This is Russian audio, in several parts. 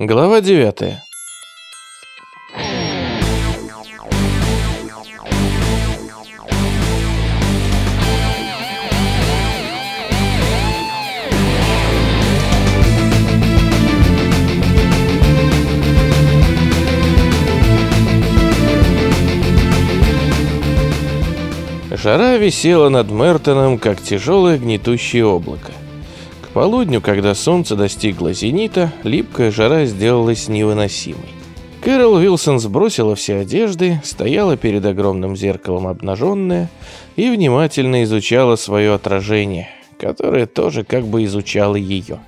Глава 9. Жара висела над Мертоном, как тяжелое гнетущее облако. Полудню, когда солнце достигло зенита, липкая жара сделалась невыносимой. Кэрол Уилсон сбросила все одежды, стояла перед огромным зеркалом обнаженная и внимательно изучала свое отражение, которое тоже как бы изучало ее.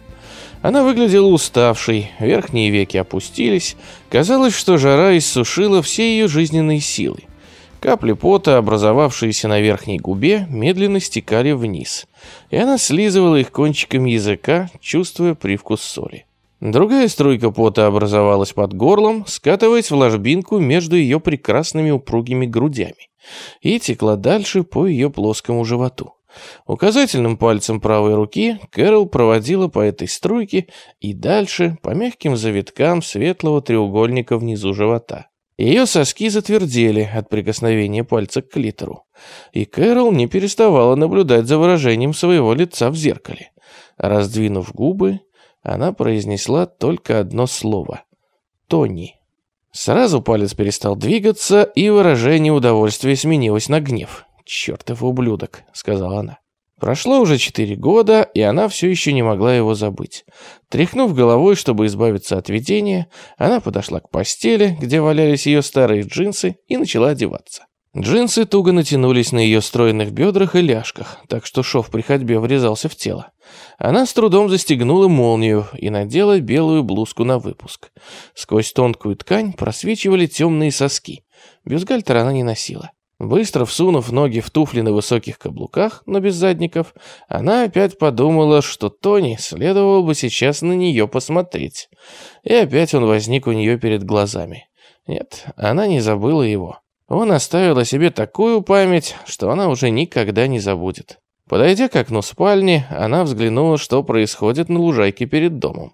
Она выглядела уставшей, верхние веки опустились, казалось, что жара иссушила все ее жизненные силы. Капли пота, образовавшиеся на верхней губе, медленно стекали вниз, и она слизывала их кончиком языка, чувствуя привкус соли. Другая струйка пота образовалась под горлом, скатываясь в ложбинку между ее прекрасными упругими грудями, и текла дальше по ее плоскому животу. Указательным пальцем правой руки Кэрол проводила по этой струйке и дальше по мягким завиткам светлого треугольника внизу живота. Ее соски затвердели от прикосновения пальца к клитору. И Кэрол не переставала наблюдать за выражением своего лица в зеркале. Раздвинув губы, она произнесла только одно слово «Тони». Сразу палец перестал двигаться, и выражение удовольствия сменилось на гнев. «Чертов ублюдок», — сказала она. Прошло уже четыре года, и она все еще не могла его забыть. Тряхнув головой, чтобы избавиться от видения, она подошла к постели, где валялись ее старые джинсы, и начала одеваться. Джинсы туго натянулись на ее стройных бедрах и ляжках, так что шов при ходьбе врезался в тело. Она с трудом застегнула молнию и надела белую блузку на выпуск. Сквозь тонкую ткань просвечивали темные соски. Бюстгальтер она не носила. Быстро всунув ноги в туфли на высоких каблуках, но без задников, она опять подумала, что Тони следовало бы сейчас на нее посмотреть. И опять он возник у нее перед глазами. Нет, она не забыла его. Он оставил о себе такую память, что она уже никогда не забудет. Подойдя к окну спальни, она взглянула, что происходит на лужайке перед домом.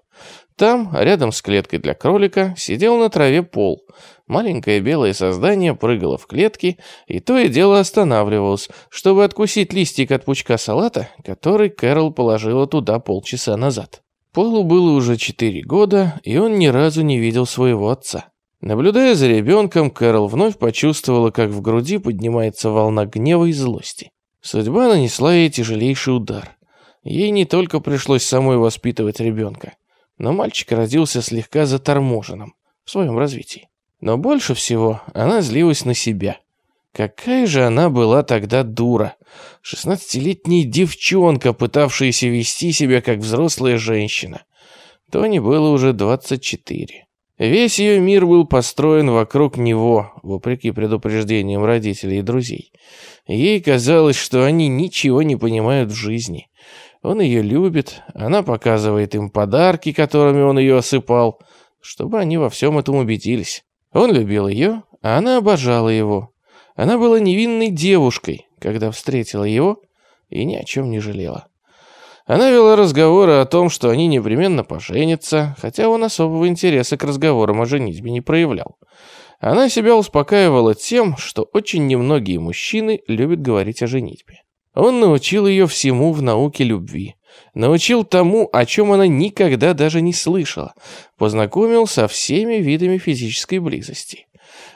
Там, рядом с клеткой для кролика, сидел на траве пол. Маленькое белое создание прыгало в клетки и то и дело останавливалось, чтобы откусить листик от пучка салата, который Кэрол положила туда полчаса назад. Полу было уже четыре года, и он ни разу не видел своего отца. Наблюдая за ребенком, Кэрол вновь почувствовала, как в груди поднимается волна гнева и злости. Судьба нанесла ей тяжелейший удар. Ей не только пришлось самой воспитывать ребенка, но мальчик родился слегка заторможенным в своем развитии. Но больше всего она злилась на себя. Какая же она была тогда дура. Шестнадцатилетняя девчонка, пытавшаяся вести себя как взрослая женщина. Тони было уже двадцать четыре. Весь ее мир был построен вокруг него, вопреки предупреждениям родителей и друзей. Ей казалось, что они ничего не понимают в жизни. Он ее любит, она показывает им подарки, которыми он ее осыпал, чтобы они во всем этом убедились. Он любил ее, а она обожала его. Она была невинной девушкой, когда встретила его, и ни о чем не жалела. Она вела разговоры о том, что они непременно поженятся, хотя он особого интереса к разговорам о женитьбе не проявлял. Она себя успокаивала тем, что очень немногие мужчины любят говорить о женитьбе. Он научил ее всему в науке любви. Научил тому, о чем она никогда даже не слышала. Познакомил со всеми видами физической близости.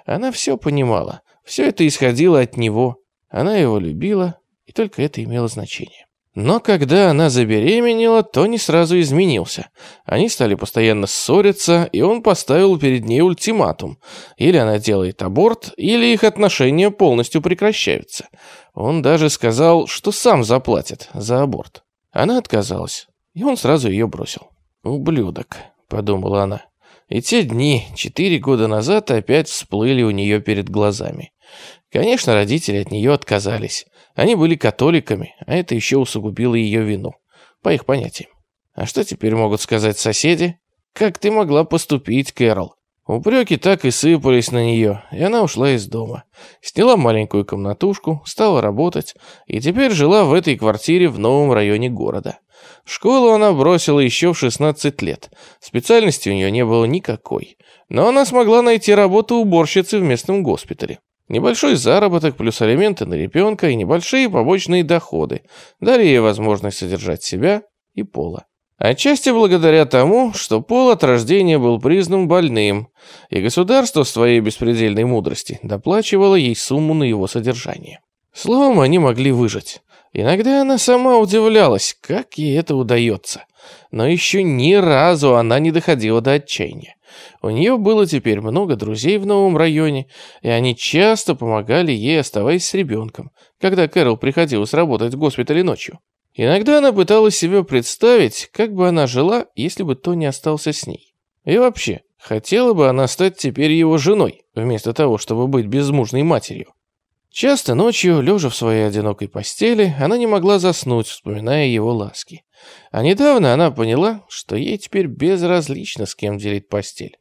Она все понимала. Все это исходило от него. Она его любила, и только это имело значение. Но когда она забеременела, то не сразу изменился. Они стали постоянно ссориться, и он поставил перед ней ультиматум. Или она делает аборт, или их отношения полностью прекращаются. Он даже сказал, что сам заплатит за аборт. Она отказалась, и он сразу ее бросил. «Ублюдок», — подумала она. И те дни, четыре года назад, опять всплыли у нее перед глазами. Конечно, родители от нее отказались. Они были католиками, а это еще усугубило ее вину, по их понятиям. А что теперь могут сказать соседи? Как ты могла поступить, Кэрол? Упреки так и сыпались на нее, и она ушла из дома. Сняла маленькую комнатушку, стала работать, и теперь жила в этой квартире в новом районе города. Школу она бросила еще в 16 лет. Специальности у нее не было никакой. Но она смогла найти работу уборщицы в местном госпитале. Небольшой заработок плюс алименты на ребенка и небольшие побочные доходы дали ей возможность содержать себя и Пола. Отчасти благодаря тому, что Пол от рождения был признан больным, и государство в своей беспредельной мудрости доплачивало ей сумму на его содержание. Словом, они могли выжить. Иногда она сама удивлялась, как ей это удается. Но еще ни разу она не доходила до отчаяния. У нее было теперь много друзей в новом районе, и они часто помогали ей, оставаясь с ребенком, когда Кэрол приходилось работать в госпитале ночью. Иногда она пыталась себе представить, как бы она жила, если бы Тони остался с ней. И вообще, хотела бы она стать теперь его женой, вместо того, чтобы быть безмужной матерью. Часто ночью, лежа в своей одинокой постели, она не могла заснуть, вспоминая его ласки. А недавно она поняла, что ей теперь безразлично, с кем делить постель.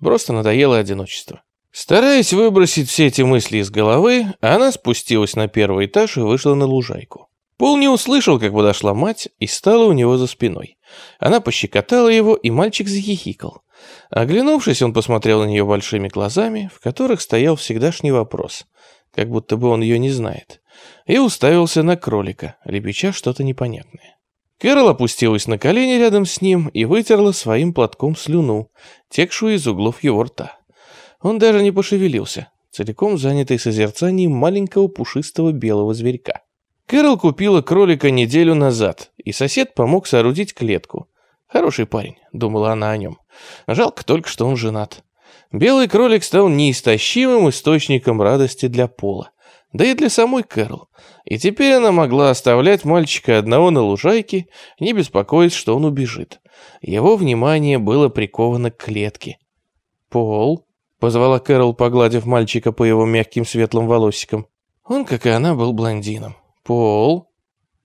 Просто надоело одиночество. Стараясь выбросить все эти мысли из головы, она спустилась на первый этаж и вышла на лужайку. Пол не услышал, как подошла мать, и стала у него за спиной. Она пощекотала его, и мальчик захихикал. Оглянувшись, он посмотрел на нее большими глазами, в которых стоял всегдашний вопрос, как будто бы он ее не знает, и уставился на кролика, лепеча что-то непонятное. Кэрол опустилась на колени рядом с ним и вытерла своим платком слюну, текшую из углов его рта. Он даже не пошевелился, целиком занятый созерцанием маленького пушистого белого зверька. Кэрол купила кролика неделю назад, и сосед помог соорудить клетку. Хороший парень, думала она о нем. Жалко только, что он женат. Белый кролик стал неистощимым источником радости для Пола, да и для самой Кэрол. И теперь она могла оставлять мальчика одного на лужайке, не беспокоясь, что он убежит. Его внимание было приковано к клетке. «Пол», — позвала Кэрол, погладив мальчика по его мягким светлым волосикам. Он, как и она, был блондином. «Пол?»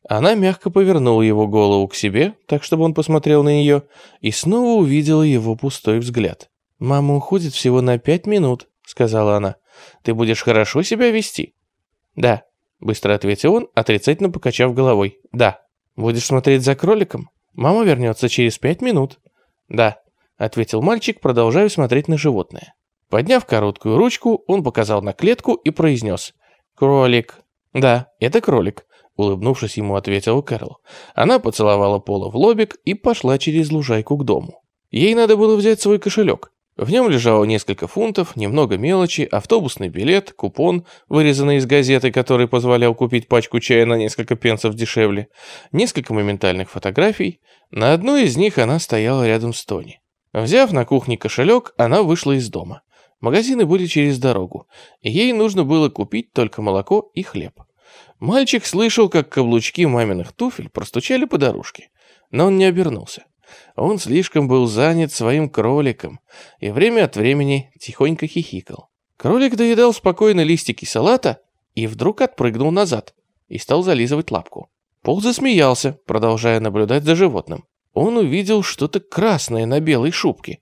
Она мягко повернула его голову к себе, так чтобы он посмотрел на нее, и снова увидела его пустой взгляд. «Мама уходит всего на пять минут», — сказала она. «Ты будешь хорошо себя вести?» «Да», — быстро ответил он, отрицательно покачав головой. «Да». «Будешь смотреть за кроликом? Мама вернется через пять минут». «Да», — ответил мальчик, продолжая смотреть на животное. Подняв короткую ручку, он показал на клетку и произнес «Кролик». «Да, это кролик», — улыбнувшись ему, ответила Кэрол. Она поцеловала Пола в лобик и пошла через лужайку к дому. Ей надо было взять свой кошелек. В нем лежало несколько фунтов, немного мелочи, автобусный билет, купон, вырезанный из газеты, который позволял купить пачку чая на несколько пенсов дешевле, несколько моментальных фотографий. На одной из них она стояла рядом с Тони. Взяв на кухне кошелек, она вышла из дома. Магазины были через дорогу, ей нужно было купить только молоко и хлеб. Мальчик слышал, как каблучки маминых туфель простучали по дорожке, но он не обернулся. Он слишком был занят своим кроликом и время от времени тихонько хихикал. Кролик доедал спокойно листики салата и вдруг отпрыгнул назад и стал зализывать лапку. Пол засмеялся, продолжая наблюдать за животным. Он увидел что-то красное на белой шубке,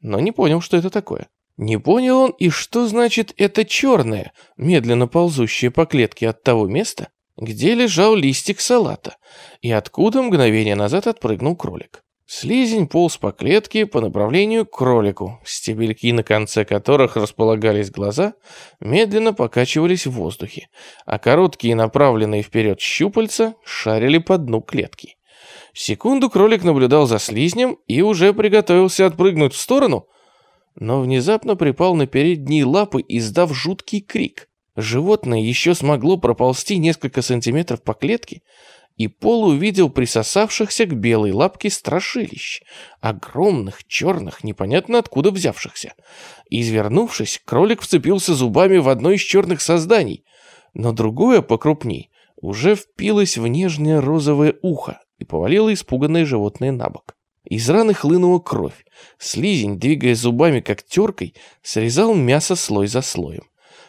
но не понял, что это такое. Не понял он и что значит это черное, медленно ползущее по клетке от того места, где лежал листик салата, и откуда мгновение назад отпрыгнул кролик. Слизень полз по клетке по направлению к кролику, стебельки на конце которых располагались глаза, медленно покачивались в воздухе, а короткие направленные вперед щупальца шарили по дну клетки. Секунду кролик наблюдал за слизнем и уже приготовился отпрыгнуть в сторону, но внезапно припал на передние лапы, издав жуткий крик. Животное еще смогло проползти несколько сантиметров по клетке, и Пол увидел присосавшихся к белой лапке страшилищ, огромных, черных, непонятно откуда взявшихся. Извернувшись, кролик вцепился зубами в одно из черных созданий, но другое, покрупней, уже впилось в нежное розовое ухо и повалило испуганное животное на бок. Из раны хлынула кровь. Слизень, двигая зубами как теркой, срезал мясо слой за слоем.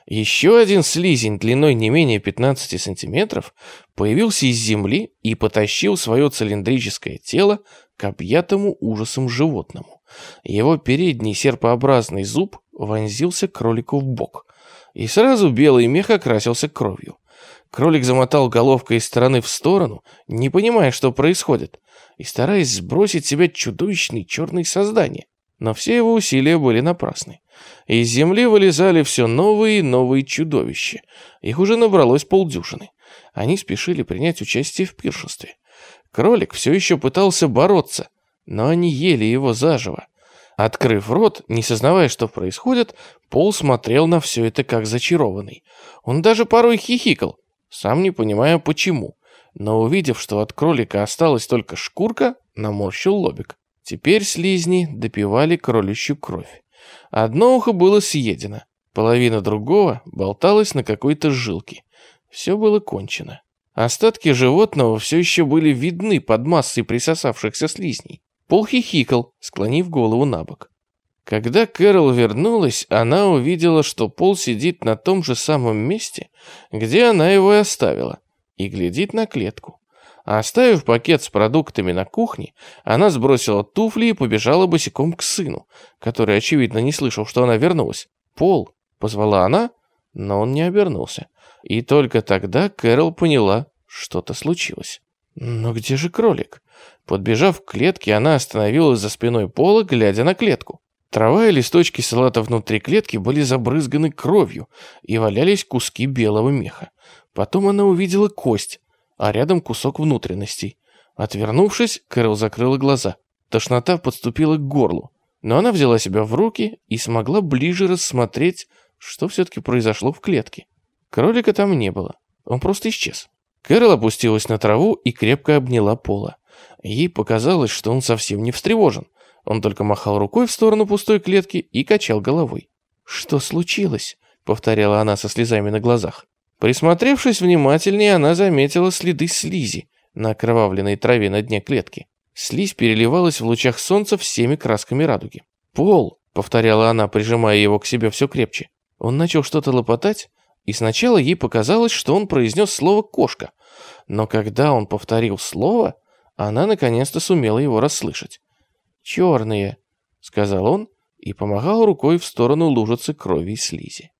Еще один слизень длиной не менее 15 сантиметров появился из земли и потащил свое цилиндрическое тело к объятому ужасом животному. Его передний серпообразный зуб вонзился кролику в бок, и сразу белый мех окрасился кровью. Кролик замотал головкой из стороны в сторону, не понимая, что происходит, и стараясь сбросить с себя чудовищные черные создания. Но все его усилия были напрасны. Из земли вылезали все новые и новые чудовища. Их уже набралось полдюжины. Они спешили принять участие в пиршестве. Кролик все еще пытался бороться, но они ели его заживо. Открыв рот, не сознавая, что происходит, Пол смотрел на все это как зачарованный. Он даже порой хихикал, сам не понимая почему. Но увидев, что от кролика осталась только шкурка, наморщил лобик. Теперь слизни допивали кроличью кровь. Одно ухо было съедено, половина другого болталась на какой-то жилке. Все было кончено. Остатки животного все еще были видны под массой присосавшихся слизней. Пол хихикал, склонив голову на бок. Когда Кэрол вернулась, она увидела, что Пол сидит на том же самом месте, где она его и оставила, и глядит на клетку. Оставив пакет с продуктами на кухне, она сбросила туфли и побежала босиком к сыну, который, очевидно, не слышал, что она вернулась. «Пол!» — позвала она, но он не обернулся. И только тогда Кэрол поняла, что-то случилось. Но где же кролик? Подбежав к клетке, она остановилась за спиной Пола, глядя на клетку. Трава и листочки салата внутри клетки были забрызганы кровью и валялись куски белого меха. Потом она увидела кость, а рядом кусок внутренностей. Отвернувшись, Кэрол закрыла глаза. Тошнота подступила к горлу, но она взяла себя в руки и смогла ближе рассмотреть, что все-таки произошло в клетке. Кролика там не было, он просто исчез. Кэрол опустилась на траву и крепко обняла Пола. Ей показалось, что он совсем не встревожен. Он только махал рукой в сторону пустой клетки и качал головой. «Что случилось?» — повторяла она со слезами на глазах. Присмотревшись внимательнее, она заметила следы слизи на окровавленной траве на дне клетки. Слизь переливалась в лучах солнца всеми красками радуги. «Пол!» — повторяла она, прижимая его к себе все крепче. Он начал что-то лопотать, и сначала ей показалось, что он произнес слово «кошка». Но когда он повторил слово, она наконец-то сумела его расслышать. «Черные», — сказал он и помахал рукой в сторону лужицы крови и слизи.